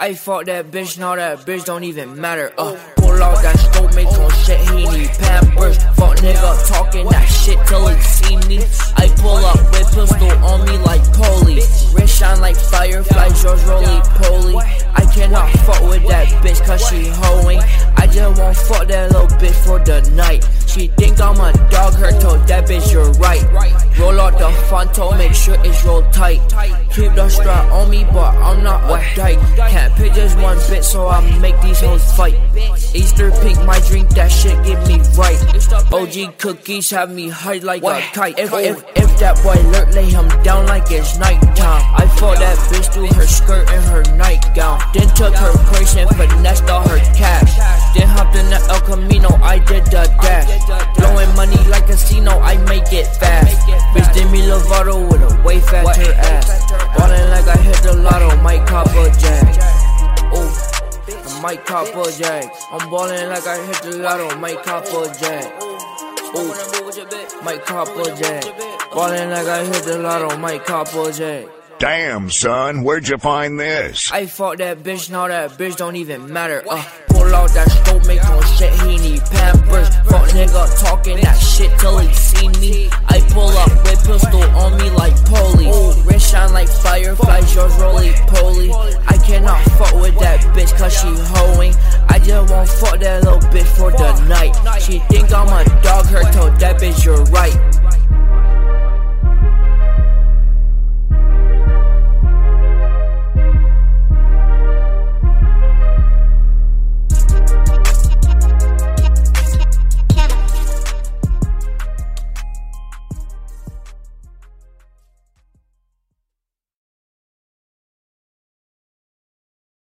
I fought that bitch, now that bitch don't even matter. Uh, pull out that scope, make him shit, he need pampers. Fuck nigga talking that shit till he see me. I pull up with pistol on me like Polly. Wrist shine like fireflies, yours roly poly. I cannot fuck with that bitch cause she hoeing. I just won't fuck that little bitch for the night. She think I'm a dog, her told Fonto, make sure it's roll tight. Keep the strap on me, but I'm not a dyke. Can't pick just one bit, so I make these hoes fight. Easter pink, my drink, that shit get me right. OG cookies have me high like a kite. If, if, if that boy lurk, lay him down like it's nighttime. I fought that bitch through her skirt and her nightgown. Then took her purse and finessed all her cash. Then hopped in the El Camino, I did the dash. Blowing money like casino, I make it fast. Ass. Ballin' like I hit the lotto, might cop a jag. Ooh. I might cop a jag. I'm ballin' like I hit the lotto, might cop a jag. Ooh, might cop a jag. Ballin' like I hit the lotto, might cop a jag. Damn, son, where'd you find this? I fought that bitch, now that bitch don't even matter. Uh, pull out that scope, make him shit, he like fireflies, yours roly poly. I cannot fuck with that bitch cause she hoeing. I just won't fuck that